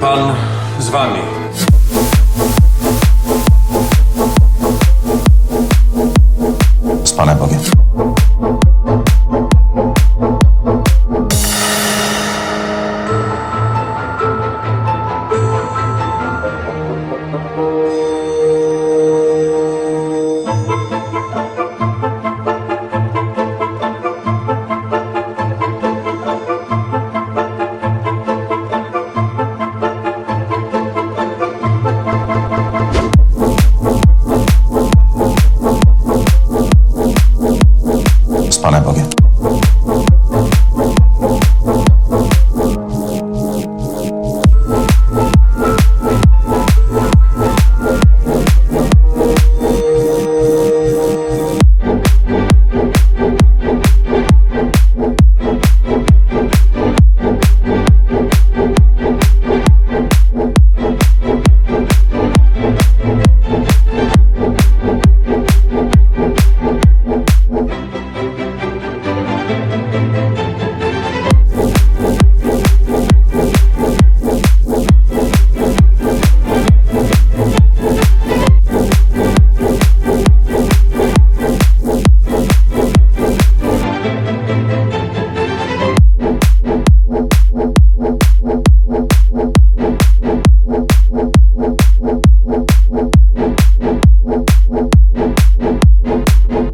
Pan z wami. Z Panem Bogiem.